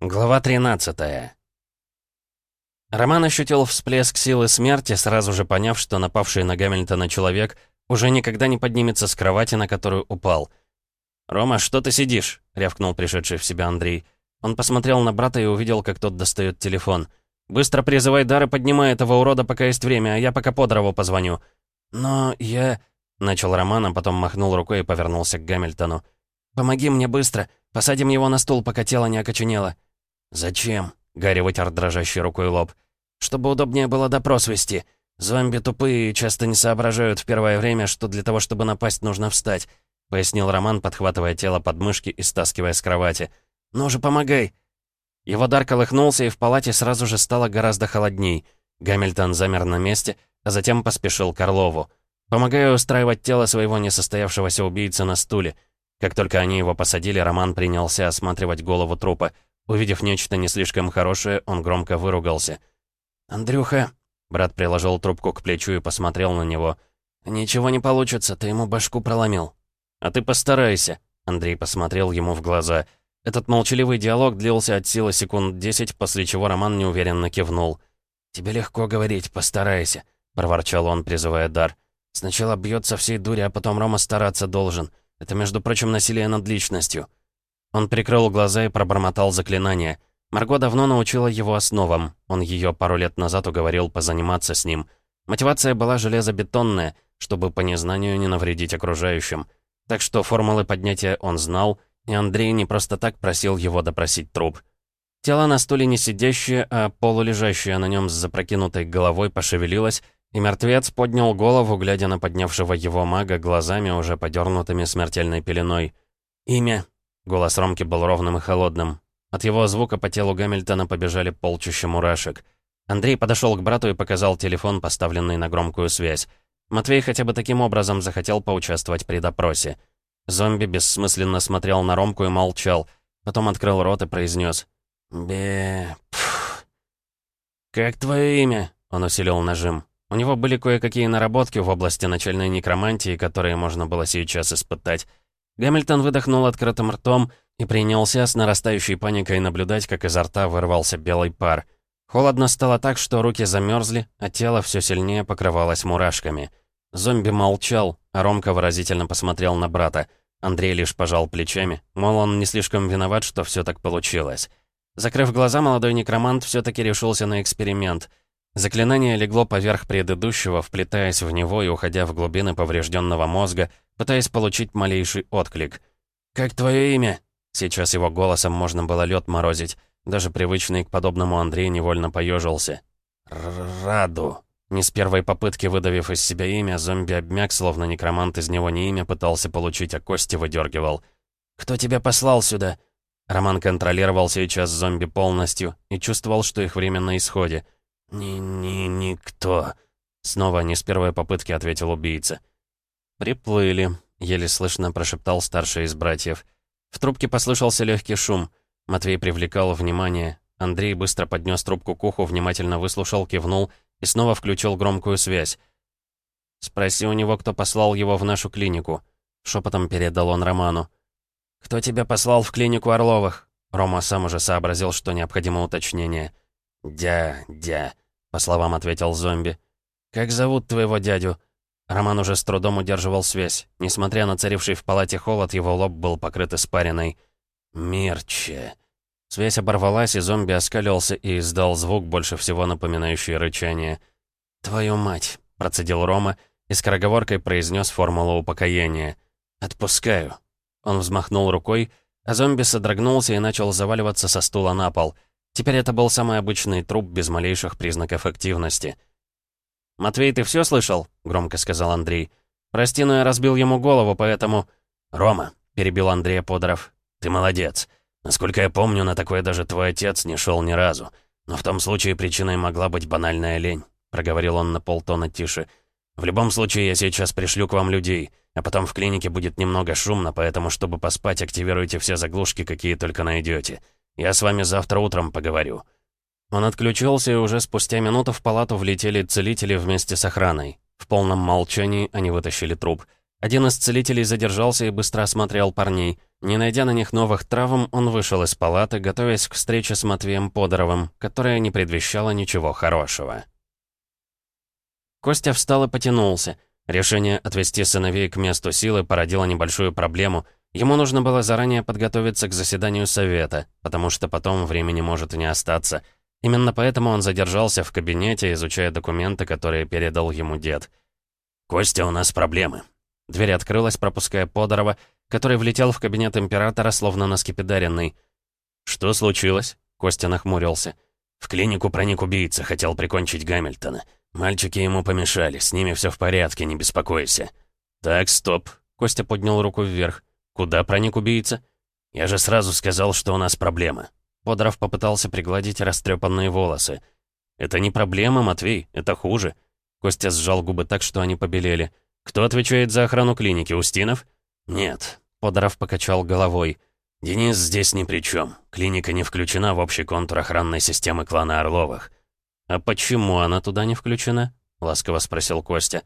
Глава 13 Роман ощутил всплеск силы смерти, сразу же поняв, что напавший на Гамильтона человек уже никогда не поднимется с кровати, на которую упал. «Рома, что ты сидишь?» — рявкнул пришедший в себя Андрей. Он посмотрел на брата и увидел, как тот достает телефон. «Быстро призывай дар и поднимай этого урода, пока есть время, а я пока Подорову позвоню». «Но я...» — начал Роман, а потом махнул рукой и повернулся к Гамильтону. «Помоги мне быстро. Посадим его на стул, пока тело не окоченело». «Зачем?» — Гарри вытер дрожащей рукой лоб. «Чтобы удобнее было допрос вести. Зомби тупые и часто не соображают в первое время, что для того, чтобы напасть, нужно встать», — пояснил Роман, подхватывая тело под мышки и стаскивая с кровати. «Ну же, помогай!» Его дар колыхнулся, и в палате сразу же стало гораздо холодней. Гамильтон замер на месте, а затем поспешил к Орлову. Помогая устраивать тело своего несостоявшегося убийцы на стуле. Как только они его посадили, Роман принялся осматривать голову трупа — Увидев нечто не слишком хорошее, он громко выругался. «Андрюха...» Брат приложил трубку к плечу и посмотрел на него. «Ничего не получится, ты ему башку проломил». «А ты постарайся», — Андрей посмотрел ему в глаза. Этот молчаливый диалог длился от силы секунд десять, после чего Роман неуверенно кивнул. «Тебе легко говорить, постарайся», — проворчал он, призывая дар. «Сначала бьет со всей дури, а потом Рома стараться должен. Это, между прочим, насилие над личностью». Он прикрыл глаза и пробормотал заклинание. Марго давно научила его основам. Он ее пару лет назад уговорил позаниматься с ним. Мотивация была железобетонная, чтобы по незнанию не навредить окружающим. Так что формулы поднятия он знал, и Андрей не просто так просил его допросить труп. Тело на стуле не сидящее, а полулежащее на нем с запрокинутой головой пошевелилось, и мертвец поднял голову, глядя на поднявшего его мага глазами, уже подернутыми смертельной пеленой. «Имя», Голос Ромки был ровным и холодным. От его звука по телу Гамильтона побежали полчища мурашек. Андрей подошел к брату и показал телефон, поставленный на громкую связь. Матвей хотя бы таким образом захотел поучаствовать при допросе. Зомби бессмысленно смотрел на Ромку и молчал. Потом открыл рот и произнес «Бе... Пф. «Как твое имя?» — он усилил нажим. У него были кое-какие наработки в области начальной некромантии, которые можно было сейчас испытать. Гамильтон выдохнул открытым ртом и принялся с нарастающей паникой наблюдать, как изо рта вырвался белый пар. Холодно стало так, что руки замерзли, а тело все сильнее покрывалось мурашками. Зомби молчал, а Ромка выразительно посмотрел на брата. Андрей лишь пожал плечами, мол, он не слишком виноват, что все так получилось. Закрыв глаза, молодой некромант все-таки решился на эксперимент. Заклинание легло поверх предыдущего, вплетаясь в него и уходя в глубины поврежденного мозга, пытаясь получить малейший отклик. «Как твое имя?» Сейчас его голосом можно было лед морозить. Даже привычный к подобному Андрей невольно поежился. «Раду». Не с первой попытки выдавив из себя имя, зомби обмяк, словно некромант из него не имя пытался получить, а кости выдергивал. «Кто тебя послал сюда?» Роман контролировал сейчас зомби полностью и чувствовал, что их время на исходе. «Ни-ни-никто», — снова не с первой попытки ответил убийца. «Приплыли», — еле слышно прошептал старший из братьев. В трубке послышался легкий шум. Матвей привлекал внимание. Андрей быстро поднес трубку к уху, внимательно выслушал, кивнул и снова включил громкую связь. «Спроси у него, кто послал его в нашу клинику», — шепотом передал он Роману. «Кто тебя послал в клинику Орловых?» Рома сам уже сообразил, что необходимо уточнение. «Дя, дя», — по словам ответил зомби. «Как зовут твоего дядю?» Роман уже с трудом удерживал связь. Несмотря на царивший в палате холод, его лоб был покрыт испариной. «Мирче». Связь оборвалась, и зомби оскалился и издал звук, больше всего напоминающий рычание. «Твою мать!» — процедил Рома и скороговоркой произнес формулу упокоения. «Отпускаю». Он взмахнул рукой, а зомби содрогнулся и начал заваливаться со стула на пол. Теперь это был самый обычный труп без малейших признаков активности. «Матвей, ты все слышал?» — громко сказал Андрей. «Прости, но я разбил ему голову, поэтому...» «Рома», — перебил Андрей Подоров, — «ты молодец. Насколько я помню, на такое даже твой отец не шел ни разу. Но в том случае причиной могла быть банальная лень», — проговорил он на полтона тише. «В любом случае, я сейчас пришлю к вам людей, а потом в клинике будет немного шумно, поэтому, чтобы поспать, активируйте все заглушки, какие только найдете. Я с вами завтра утром поговорю». Он отключился, и уже спустя минуту в палату влетели целители вместе с охраной. В полном молчании они вытащили труп. Один из целителей задержался и быстро осмотрел парней. Не найдя на них новых травм, он вышел из палаты, готовясь к встрече с Матвеем Подоровым, которая не предвещала ничего хорошего. Костя встал и потянулся. Решение отвести сыновей к месту силы породило небольшую проблему. Ему нужно было заранее подготовиться к заседанию совета, потому что потом времени может и не остаться. Именно поэтому он задержался в кабинете, изучая документы, которые передал ему дед. «Костя, у нас проблемы». Дверь открылась, пропуская Подорова, который влетел в кабинет императора, словно наскепидаренный. «Что случилось?» — Костя нахмурился. «В клинику проник убийца, хотел прикончить Гамильтона. Мальчики ему помешали, с ними все в порядке, не беспокойся». «Так, стоп». Костя поднял руку вверх. «Куда проник убийца?» «Я же сразу сказал, что у нас проблема». Подоров попытался пригладить растрепанные волосы. «Это не проблема, Матвей, это хуже». Костя сжал губы так, что они побелели. «Кто отвечает за охрану клиники, Устинов?» «Нет», — Подоров покачал головой. «Денис здесь ни при чем. Клиника не включена в общий контур охранной системы клана Орловых. «А почему она туда не включена?» — ласково спросил Костя.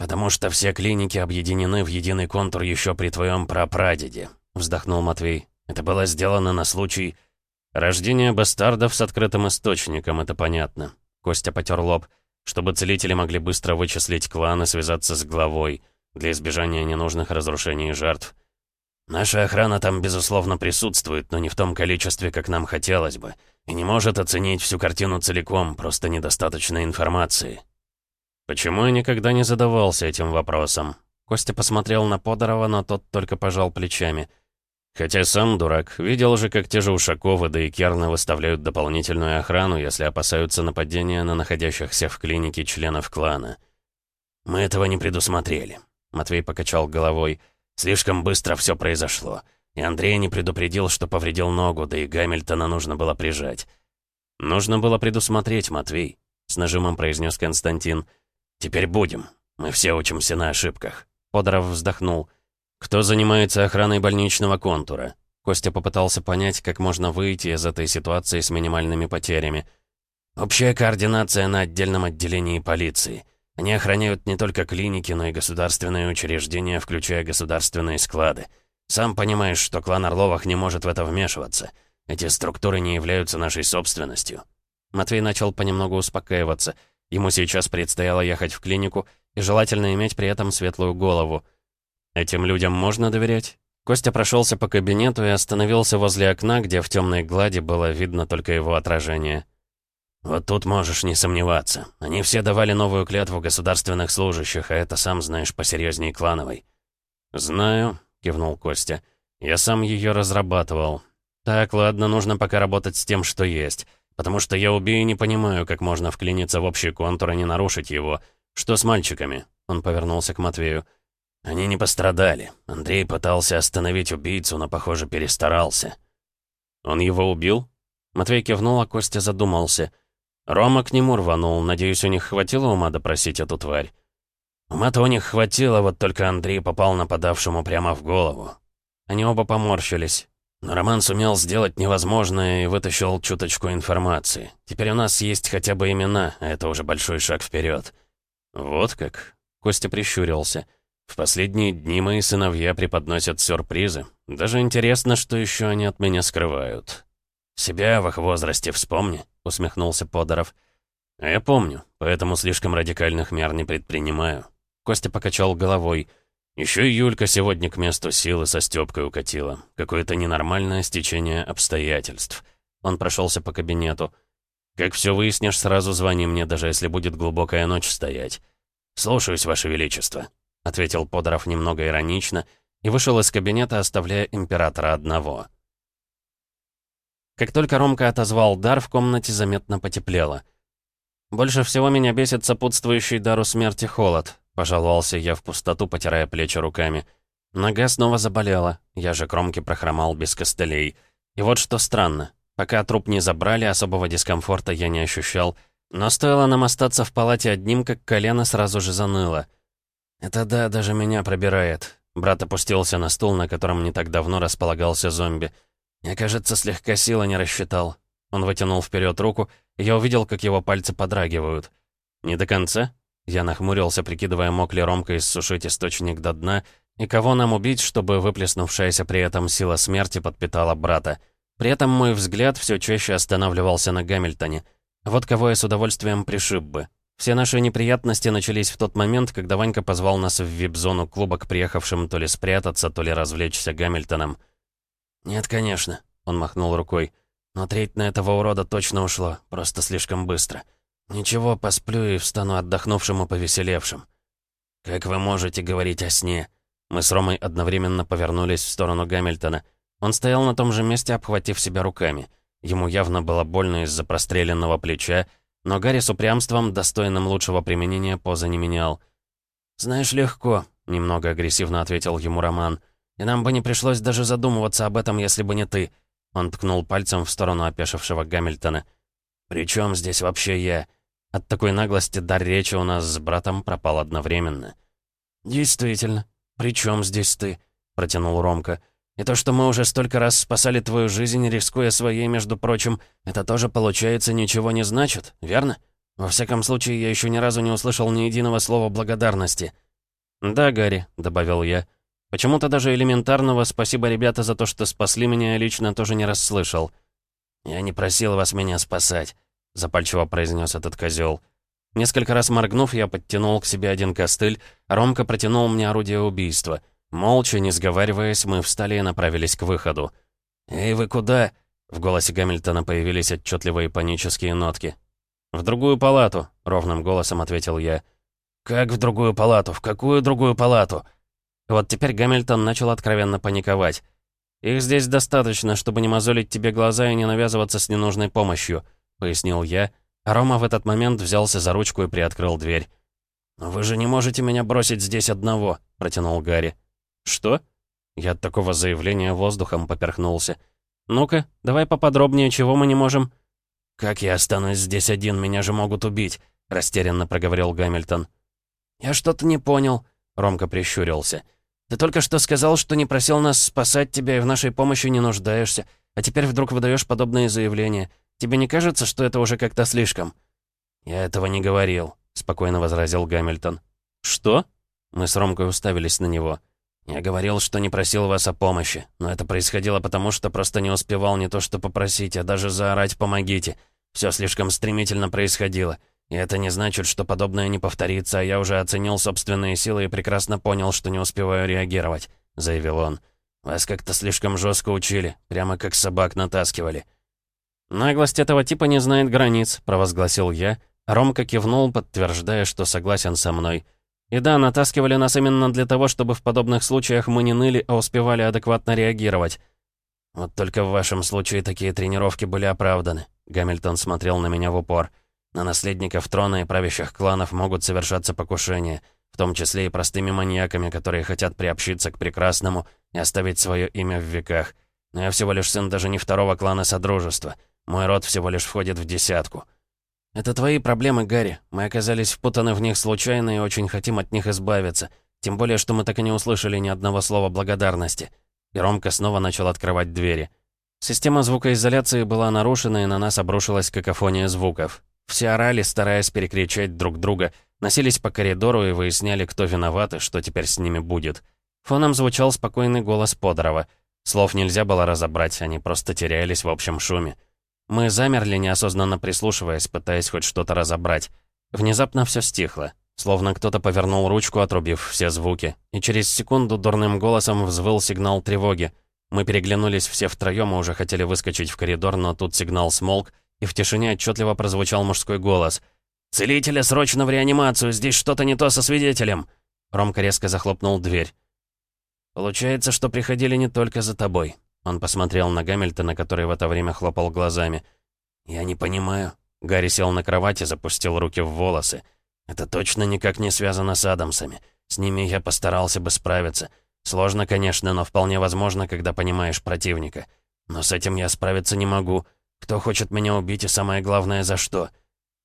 «Потому что все клиники объединены в единый контур еще при твоем прапрадеде», — вздохнул Матвей. «Это было сделано на случай...» «Рождения бастардов с открытым источником, это понятно». Костя потер лоб. «Чтобы целители могли быстро вычислить клан и связаться с главой, для избежания ненужных разрушений и жертв. Наша охрана там, безусловно, присутствует, но не в том количестве, как нам хотелось бы и не может оценить всю картину целиком, просто недостаточно информации. Почему я никогда не задавался этим вопросом? Костя посмотрел на Подорова, но тот только пожал плечами. Хотя сам дурак, видел же, как те же Ушаковы да и Керны выставляют дополнительную охрану, если опасаются нападения на находящихся в клинике членов клана. «Мы этого не предусмотрели», — Матвей покачал головой. «Слишком быстро все произошло. И Андрей не предупредил, что повредил ногу, да и Гамильтона нужно было прижать. «Нужно было предусмотреть, Матвей», — с нажимом произнес Константин. «Теперь будем. Мы все учимся на ошибках». Подоров вздохнул. «Кто занимается охраной больничного контура?» Костя попытался понять, как можно выйти из этой ситуации с минимальными потерями. «Общая координация на отдельном отделении полиции. Они охраняют не только клиники, но и государственные учреждения, включая государственные склады. Сам понимаешь, что клан Орловых не может в это вмешиваться. Эти структуры не являются нашей собственностью». Матвей начал понемногу успокаиваться. Ему сейчас предстояло ехать в клинику и желательно иметь при этом светлую голову. «Этим людям можно доверять?» Костя прошелся по кабинету и остановился возле окна, где в темной глади было видно только его отражение. «Вот тут можешь не сомневаться. Они все давали новую клятву государственных служащих, а это, сам знаешь, посерьезнее клановой». «Знаю», — кивнул Костя. «Я сам ее разрабатывал. Так, ладно, нужно пока работать с тем, что есть. Потому что я убью и не понимаю, как можно вклиниться в общий контур и не нарушить его. Что с мальчиками?» Он повернулся к Матвею. «Они не пострадали. Андрей пытался остановить убийцу, но, похоже, перестарался». «Он его убил?» Матвей кивнул, а Костя задумался. Рома к нему рванул. Надеюсь, у них хватило ума допросить эту тварь. Ума-то у них хватило, вот только Андрей попал нападавшему прямо в голову. Они оба поморщились. Но Роман сумел сделать невозможное и вытащил чуточку информации. Теперь у нас есть хотя бы имена, а это уже большой шаг вперед. Вот как. Костя прищурился. В последние дни мои сыновья преподносят сюрпризы. Даже интересно, что еще они от меня скрывают. «Себя в их возрасте вспомни», — усмехнулся Подоров. «А я помню, поэтому слишком радикальных мер не предпринимаю. Костя покачал головой. Еще и Юлька сегодня к месту силы со Стёпкой укатила. Какое-то ненормальное стечение обстоятельств. Он прошелся по кабинету. «Как все выяснишь, сразу звони мне, даже если будет глубокая ночь стоять». «Слушаюсь, Ваше Величество», — ответил Подоров немного иронично и вышел из кабинета, оставляя императора одного. Как только Ромка отозвал дар, в комнате заметно потеплело. «Больше всего меня бесит сопутствующий дару смерти холод. Пожаловался я в пустоту, потирая плечи руками. Нога снова заболела, я же кромки прохромал без костылей. И вот что странно. Пока труп не забрали, особого дискомфорта я не ощущал. Но стоило нам остаться в палате одним, как колено сразу же заныло. «Это да, даже меня пробирает». Брат опустился на стул, на котором не так давно располагался зомби. Я, кажется, слегка силы не рассчитал. Он вытянул вперед руку, и я увидел, как его пальцы подрагивают. «Не до конца?» Я нахмурился, прикидывая, мог ли Ромка иссушить источник до дна, и кого нам убить, чтобы выплеснувшаяся при этом сила смерти подпитала брата. При этом мой взгляд все чаще останавливался на Гамильтоне. Вот кого я с удовольствием пришиб бы. Все наши неприятности начались в тот момент, когда Ванька позвал нас в вип-зону клуба к приехавшим то ли спрятаться, то ли развлечься Гамильтоном. «Нет, конечно», — он махнул рукой. «Но треть на этого урода точно ушло, просто слишком быстро. Ничего, посплю и встану отдохнувшим и повеселевшим». «Как вы можете говорить о сне?» Мы с Ромой одновременно повернулись в сторону Гамильтона. Он стоял на том же месте, обхватив себя руками. Ему явно было больно из-за простреленного плеча, но Гарри с упрямством, достойным лучшего применения, поза не менял. «Знаешь, легко», — немного агрессивно ответил ему Роман. «И нам бы не пришлось даже задумываться об этом, если бы не ты». Он ткнул пальцем в сторону опешившего Гамильтона. «При чем здесь вообще я?» От такой наглости дар речи у нас с братом пропал одновременно. «Действительно», «При чем здесь ты?» — протянул Ромка. «И то, что мы уже столько раз спасали твою жизнь, рискуя своей, между прочим, это тоже, получается, ничего не значит, верно? Во всяком случае, я еще ни разу не услышал ни единого слова благодарности». «Да, Гарри», — добавил я. «Почему-то даже элементарного «спасибо, ребята, за то, что спасли меня» лично тоже не расслышал». «Я не просил вас меня спасать», — запальчиво произнес этот козел. Несколько раз моргнув, я подтянул к себе один костыль, а Ромка протянул мне орудие убийства. Молча, не сговариваясь, мы встали и направились к выходу. «Эй, вы куда?» В голосе Гамильтона появились отчетливые панические нотки. «В другую палату», — ровным голосом ответил я. «Как в другую палату? В какую другую палату?» Вот теперь Гамильтон начал откровенно паниковать. «Их здесь достаточно, чтобы не мозолить тебе глаза и не навязываться с ненужной помощью», — пояснил я, Рома в этот момент взялся за ручку и приоткрыл дверь. «Вы же не можете меня бросить здесь одного», — протянул Гарри. «Что?» Я от такого заявления воздухом поперхнулся. «Ну-ка, давай поподробнее, чего мы не можем?» «Как я останусь здесь один? Меня же могут убить», — растерянно проговорил Гамильтон. «Я что-то не понял», — Ромка прищурился. «Ты только что сказал, что не просил нас спасать тебя и в нашей помощи не нуждаешься, а теперь вдруг выдаешь подобные заявления. Тебе не кажется, что это уже как-то слишком?» «Я этого не говорил», — спокойно возразил Гамильтон. «Что?» Мы с Ромкой уставились на него. «Я говорил, что не просил вас о помощи, но это происходило потому, что просто не успевал не то что попросить, а даже заорать «помогите». Все слишком стремительно происходило. И это не значит, что подобное не повторится, а я уже оценил собственные силы и прекрасно понял, что не успеваю реагировать», — заявил он. «Вас как-то слишком жестко учили, прямо как собак натаскивали». «Наглость этого типа не знает границ», — провозгласил я. Ромка кивнул, подтверждая, что согласен со мной. «И да, натаскивали нас именно для того, чтобы в подобных случаях мы не ныли, а успевали адекватно реагировать». «Вот только в вашем случае такие тренировки были оправданы», — Гамильтон смотрел на меня в упор. «На наследников трона и правящих кланов могут совершаться покушения, в том числе и простыми маньяками, которые хотят приобщиться к прекрасному и оставить свое имя в веках. Но я всего лишь сын даже не второго клана Содружества». Мой род всего лишь входит в десятку. Это твои проблемы, Гарри. Мы оказались впутаны в них случайно и очень хотим от них избавиться. Тем более, что мы так и не услышали ни одного слова благодарности. И Ромка снова начал открывать двери. Система звукоизоляции была нарушена, и на нас обрушилась какофония звуков. Все орали, стараясь перекричать друг друга, носились по коридору и выясняли, кто виноват и что теперь с ними будет. Фоном звучал спокойный голос Подорова. Слов нельзя было разобрать, они просто терялись в общем шуме. Мы замерли, неосознанно прислушиваясь, пытаясь хоть что-то разобрать. Внезапно все стихло. Словно кто-то повернул ручку, отрубив все звуки. И через секунду дурным голосом взвыл сигнал тревоги. Мы переглянулись все втроем и уже хотели выскочить в коридор, но тут сигнал смолк, и в тишине отчетливо прозвучал мужской голос. «Целителя, срочно в реанимацию! Здесь что-то не то со свидетелем!» Ромка резко захлопнул дверь. «Получается, что приходили не только за тобой», он посмотрел на Гамильтона, который в это время хлопал глазами. «Я не понимаю». Гарри сел на кровати, запустил руки в волосы. «Это точно никак не связано с Адамсами. С ними я постарался бы справиться. Сложно, конечно, но вполне возможно, когда понимаешь противника. Но с этим я справиться не могу. Кто хочет меня убить и самое главное, за что?»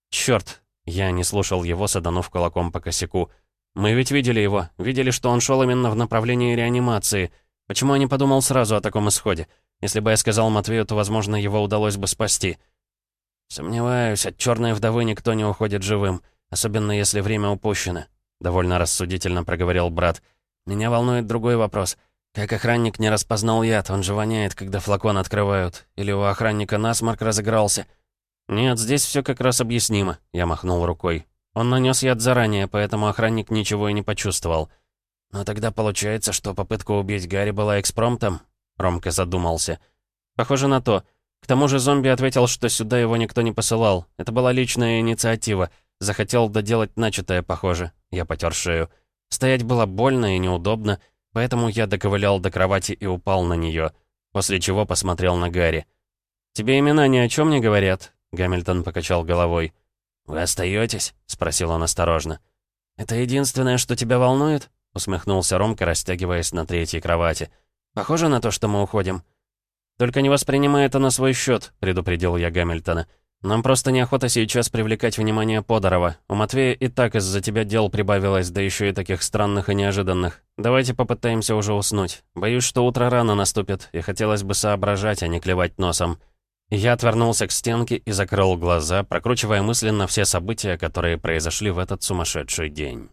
«Чёрт!» Я не слушал его, саданув кулаком по косяку. «Мы ведь видели его. Видели, что он шел именно в направлении реанимации». Почему я не подумал сразу о таком исходе? Если бы я сказал Матвею, то, возможно, его удалось бы спасти. Сомневаюсь, от черной вдовы никто не уходит живым. особенно если время упущено», — довольно рассудительно проговорил брат. «Меня волнует другой вопрос. Как охранник не распознал яд, он же воняет, когда флакон открывают. Или у охранника насморк разыгрался?» «Нет, здесь все как раз объяснимо», — я махнул рукой. «Он нанес яд заранее, поэтому охранник ничего и не почувствовал». «Но тогда получается, что попытка убить Гарри была экспромтом?» Ромка задумался. «Похоже на то. К тому же зомби ответил, что сюда его никто не посылал. Это была личная инициатива. Захотел доделать начатое, похоже. Я потер шею. Стоять было больно и неудобно, поэтому я доковылял до кровати и упал на нее, после чего посмотрел на Гарри. «Тебе имена ни о чем не говорят?» Гамильтон покачал головой. «Вы остаетесь? спросил он осторожно. «Это единственное, что тебя волнует?» Усмехнулся Ромка, растягиваясь на третьей кровати. «Похоже на то, что мы уходим». «Только не воспринимай это на свой счет», — предупредил я Гамильтона. «Нам просто неохота сейчас привлекать внимание Подорова. У Матвея и так из-за тебя дел прибавилось, да еще и таких странных и неожиданных. Давайте попытаемся уже уснуть. Боюсь, что утро рано наступит, и хотелось бы соображать, а не клевать носом». Я отвернулся к стенке и закрыл глаза, прокручивая мысленно все события, которые произошли в этот сумасшедший день.